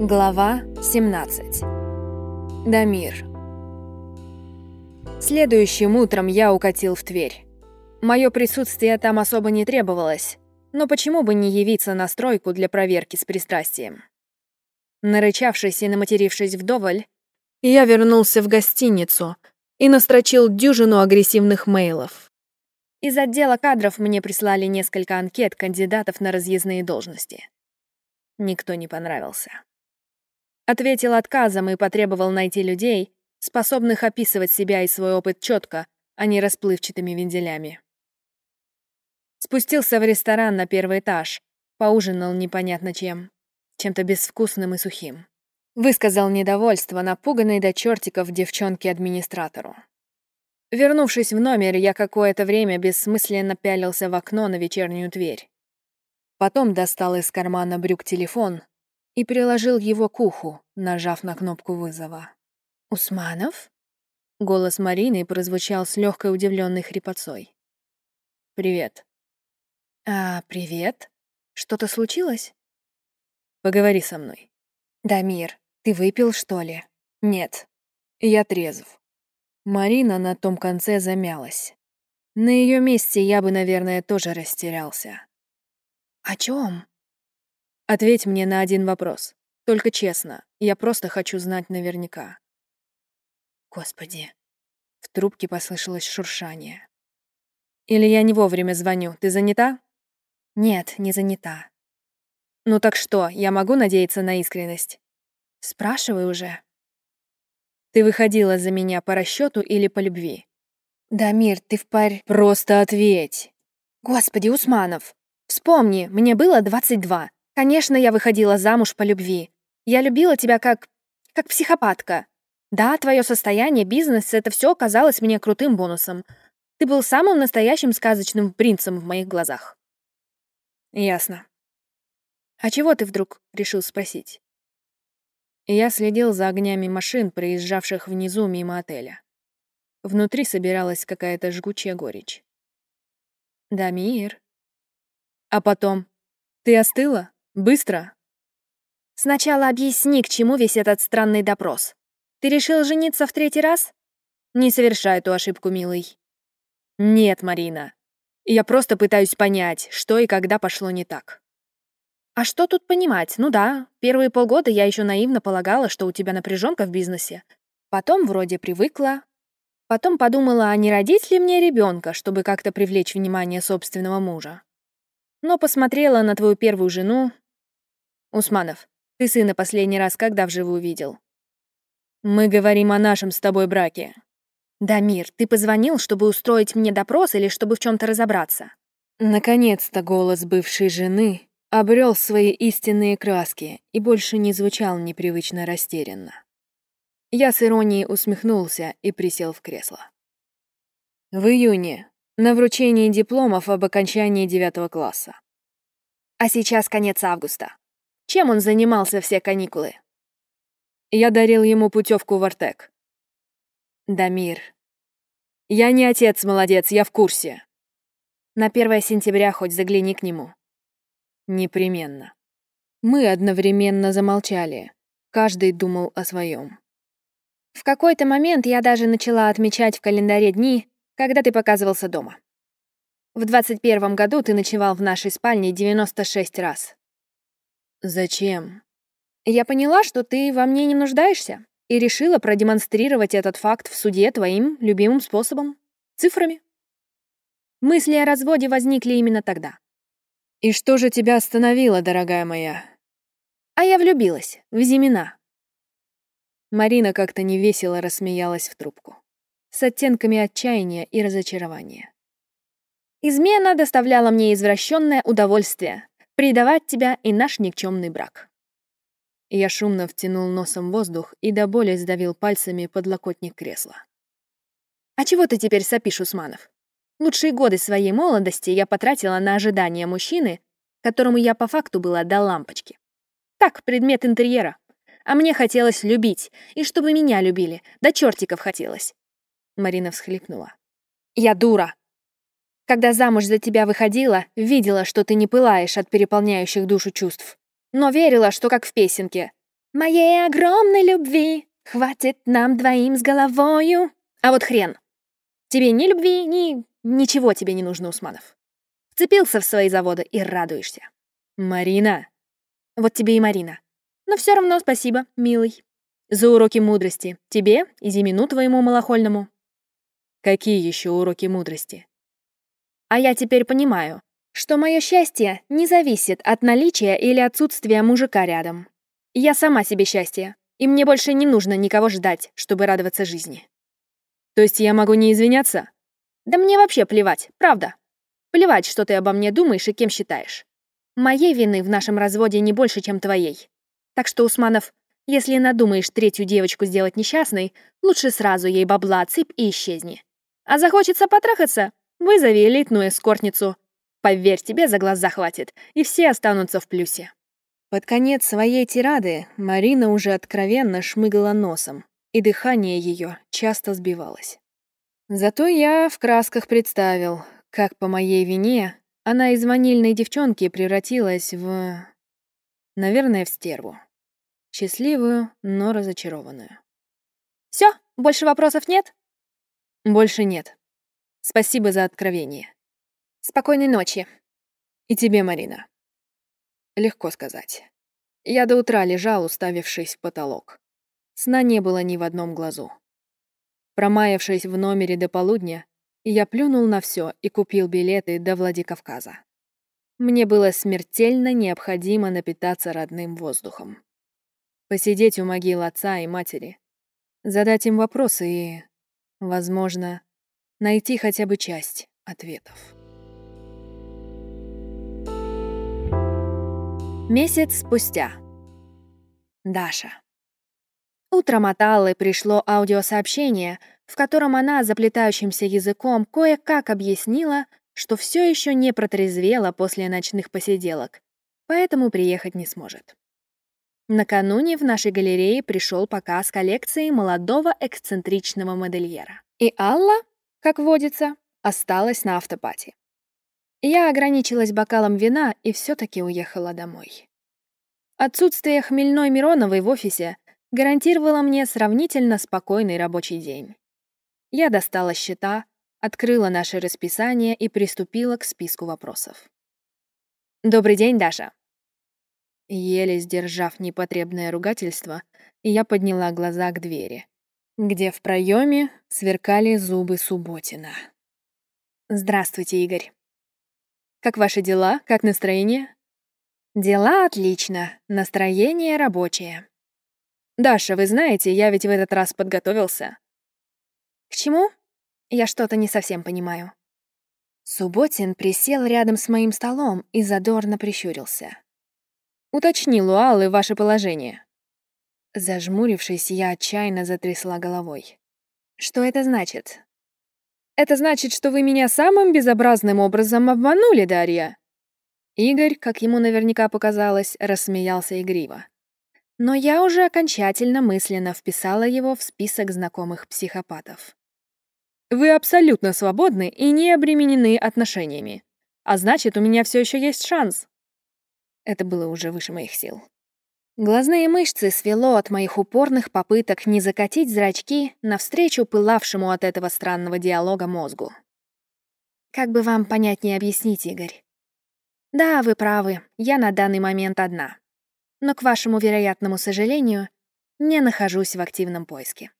Глава 17. Дамир. Следующим утром я укатил в Тверь. Мое присутствие там особо не требовалось, но почему бы не явиться на стройку для проверки с пристрастием? Нарычавшись и наматерившись вдоволь, я вернулся в гостиницу и настрочил дюжину агрессивных мейлов. Из отдела кадров мне прислали несколько анкет кандидатов на разъездные должности. Никто не понравился. Ответил отказом и потребовал найти людей, способных описывать себя и свой опыт четко, а не расплывчатыми венделями. Спустился в ресторан на первый этаж, поужинал непонятно чем, чем-то безвкусным и сухим. Высказал недовольство напуганной до чертиков девчонке-администратору. Вернувшись в номер, я какое-то время бессмысленно пялился в окно на вечернюю дверь. Потом достал из кармана брюк телефон и приложил его к уху, нажав на кнопку вызова. «Усманов?» Голос Марины прозвучал с легкой удивленной хрипотцой. «Привет». «А, привет. Что-то случилось?» «Поговори со мной». «Дамир, ты выпил, что ли?» «Нет, я трезв». Марина на том конце замялась. На ее месте я бы, наверное, тоже растерялся. «О чем? Ответь мне на один вопрос. Только честно. Я просто хочу знать наверняка. Господи. В трубке послышалось шуршание. Или я не вовремя звоню. Ты занята? Нет, не занята. Ну так что, я могу надеяться на искренность? Спрашивай уже. Ты выходила за меня по расчету или по любви? Да, Мир, ты в парь... Просто ответь. Господи, Усманов, вспомни, мне было 22. Конечно, я выходила замуж по любви. Я любила тебя как... как психопатка. Да, твое состояние, бизнес — это все казалось мне крутым бонусом. Ты был самым настоящим сказочным принцем в моих глазах. Ясно. А чего ты вдруг решил спросить? Я следил за огнями машин, проезжавших внизу мимо отеля. Внутри собиралась какая-то жгучая горечь. Дамир. А потом? Ты остыла? Быстро. Сначала объясни, к чему весь этот странный допрос. Ты решил жениться в третий раз? Не совершай эту ошибку, милый. Нет, Марина. Я просто пытаюсь понять, что и когда пошло не так. А что тут понимать? Ну да, первые полгода я еще наивно полагала, что у тебя напряженка в бизнесе. Потом вроде привыкла. Потом подумала, а не родить ли мне ребенка, чтобы как-то привлечь внимание собственного мужа. Но посмотрела на твою первую жену Усманов, ты сына последний раз когда вживую видел? Мы говорим о нашем с тобой браке. Дамир, ты позвонил, чтобы устроить мне допрос или чтобы в чем-то разобраться? Наконец-то голос бывшей жены обрел свои истинные краски и больше не звучал непривычно растерянно. Я с иронией усмехнулся и присел в кресло. В июне, на вручении дипломов об окончании девятого класса. А сейчас конец августа. Чем он занимался все каникулы? Я дарил ему путевку в Артек. Дамир. Я не отец, молодец, я в курсе. На 1 сентября хоть загляни к нему. Непременно. Мы одновременно замолчали. Каждый думал о своем. В какой-то момент я даже начала отмечать в календаре дни, когда ты показывался дома. В 21 году ты ночевал в нашей спальне 96 раз. Зачем? Я поняла, что ты во мне не нуждаешься, и решила продемонстрировать этот факт в суде твоим любимым способом — цифрами. Мысли о разводе возникли именно тогда. И что же тебя остановило, дорогая моя? А я влюбилась в Зимина. Марина как-то невесело рассмеялась в трубку, с оттенками отчаяния и разочарования. Измена доставляла мне извращенное удовольствие, предавать тебя и наш никчемный брак. Я шумно втянул носом воздух и до боли сдавил пальцами подлокотник кресла. «А чего ты теперь сопишь, Усманов? Лучшие годы своей молодости я потратила на ожидание мужчины, которому я по факту была до лампочки. Так, предмет интерьера. А мне хотелось любить, и чтобы меня любили, до чертиков хотелось. Марина всхлипнула. «Я дура. Когда замуж за тебя выходила, видела, что ты не пылаешь от переполняющих душу чувств. Но верила, что как в песенке. Моей огромной любви хватит нам двоим с головою. А вот хрен. Тебе ни любви, ни... Ничего тебе не нужно, Усманов. Вцепился в свои заводы и радуешься. Марина. Вот тебе и Марина. Но все равно спасибо, милый. За уроки мудрости. Тебе и Зимину твоему малохольному. Какие еще уроки мудрости? А я теперь понимаю, что мое счастье не зависит от наличия или отсутствия мужика рядом. Я сама себе счастье, и мне больше не нужно никого ждать, чтобы радоваться жизни. То есть я могу не извиняться? Да мне вообще плевать, правда. Плевать, что ты обо мне думаешь и кем считаешь. Моей вины в нашем разводе не больше, чем твоей. Так что, Усманов, если надумаешь третью девочку сделать несчастной, лучше сразу ей бабла отсыпь и исчезни. А захочется потрахаться? Вызови элитную эскортницу. Поверь, тебе за глаза хватит, и все останутся в плюсе. Под конец своей тирады Марина уже откровенно шмыгала носом, и дыхание ее часто сбивалось. Зато я в красках представил, как по моей вине она из ванильной девчонки превратилась в... Наверное, в стерву. Счастливую, но разочарованную. Все, больше вопросов нет? Больше нет. Спасибо за откровение. Спокойной ночи. И тебе, Марина. Легко сказать. Я до утра лежал, уставившись в потолок. Сна не было ни в одном глазу. Промаявшись в номере до полудня, я плюнул на все и купил билеты до Владикавказа. Мне было смертельно необходимо напитаться родным воздухом. Посидеть у могил отца и матери, задать им вопросы и, возможно, найти хотя бы часть ответов. Месяц спустя. Даша. Утром от Аллы пришло аудиосообщение, в котором она заплетающимся языком кое-как объяснила, что все еще не протрезвела после ночных посиделок, поэтому приехать не сможет. Накануне в нашей галерее пришел показ коллекции молодого эксцентричного модельера. И Алла, как водится, осталась на автопати. Я ограничилась бокалом вина и все таки уехала домой. Отсутствие хмельной Мироновой в офисе гарантировало мне сравнительно спокойный рабочий день. Я достала счета, открыла наше расписание и приступила к списку вопросов. «Добрый день, Даша!» Еле сдержав непотребное ругательство, я подняла глаза к двери, где в проеме сверкали зубы Субботина. «Здравствуйте, Игорь!» Как ваши дела? Как настроение? Дела отлично, настроение рабочее. Даша, вы знаете, я ведь в этот раз подготовился. К чему? Я что-то не совсем понимаю. Субботин присел рядом с моим столом и задорно прищурился. Уточнил у Аллы ваше положение. Зажмурившись, я отчаянно затрясла головой. Что это значит? Это значит, что вы меня самым безобразным образом обманули, Дарья. Игорь, как ему наверняка показалось, рассмеялся игриво. Но я уже окончательно мысленно вписала его в список знакомых психопатов. Вы абсолютно свободны и не обременены отношениями. А значит, у меня все еще есть шанс. Это было уже выше моих сил. Глазные мышцы свело от моих упорных попыток не закатить зрачки навстречу пылавшему от этого странного диалога мозгу. Как бы вам понятнее объяснить, Игорь? Да, вы правы, я на данный момент одна. Но, к вашему вероятному сожалению, не нахожусь в активном поиске.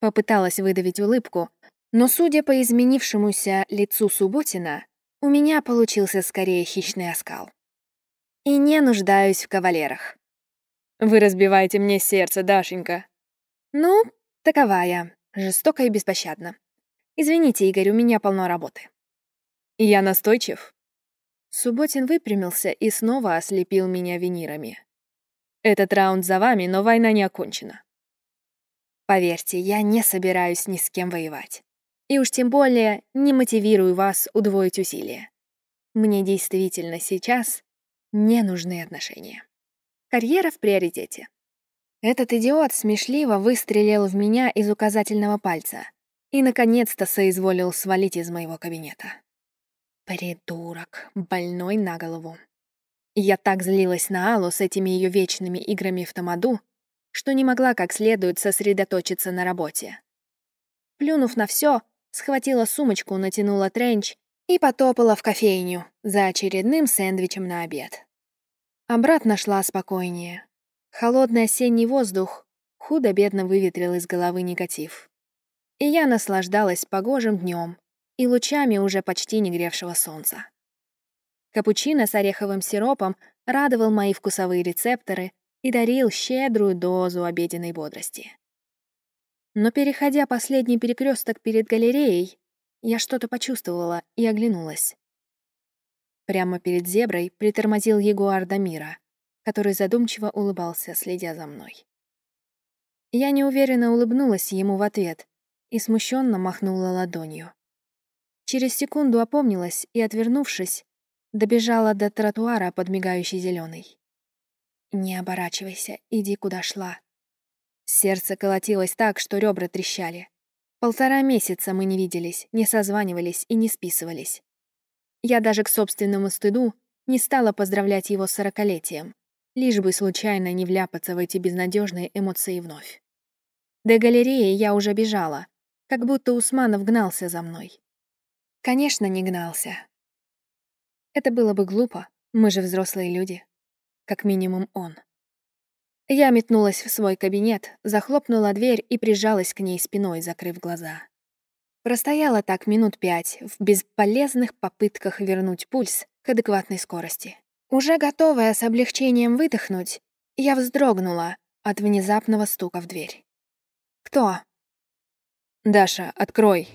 Попыталась выдавить улыбку, но, судя по изменившемуся лицу Субботина, у меня получился скорее хищный оскал. И не нуждаюсь в кавалерах. Вы разбиваете мне сердце, Дашенька. Ну, такова я, жестоко и беспощадно. Извините, Игорь, у меня полно работы. Я настойчив. Субботин выпрямился и снова ослепил меня винирами. Этот раунд за вами, но война не окончена. Поверьте, я не собираюсь ни с кем воевать. И уж тем более не мотивирую вас удвоить усилия. Мне действительно сейчас не нужны отношения. Карьера в приоритете. Этот идиот смешливо выстрелил в меня из указательного пальца и, наконец-то, соизволил свалить из моего кабинета. Придурок, больной на голову. Я так злилась на Аллу с этими ее вечными играми в тамаду, что не могла как следует сосредоточиться на работе. Плюнув на все, схватила сумочку, натянула тренч и потопала в кофейню за очередным сэндвичем на обед. Обратно шла спокойнее. Холодный осенний воздух худо-бедно выветрил из головы негатив. И я наслаждалась погожим днем и лучами уже почти не гревшего солнца. Капучино с ореховым сиропом радовал мои вкусовые рецепторы и дарил щедрую дозу обеденной бодрости. Но переходя последний перекресток перед галереей, я что-то почувствовала и оглянулась. Прямо перед зеброй притормозил ягуар Дамира, который задумчиво улыбался, следя за мной. Я неуверенно улыбнулась ему в ответ и смущенно махнула ладонью. Через секунду опомнилась и, отвернувшись, добежала до тротуара под мигающей зеленой. «Не оборачивайся, иди куда шла», Сердце колотилось так, что ребра трещали. Полтора месяца мы не виделись, не созванивались и не списывались. Я даже к собственному стыду не стала поздравлять его с сорокалетием, лишь бы случайно не вляпаться в эти безнадежные эмоции вновь. До галереи я уже бежала, как будто Усманов гнался за мной. Конечно, не гнался. Это было бы глупо, мы же взрослые люди. Как минимум он. Я метнулась в свой кабинет, захлопнула дверь и прижалась к ней спиной, закрыв глаза. Простояла так минут пять в бесполезных попытках вернуть пульс к адекватной скорости. Уже готовая с облегчением выдохнуть, я вздрогнула от внезапного стука в дверь. «Кто?» «Даша, открой!»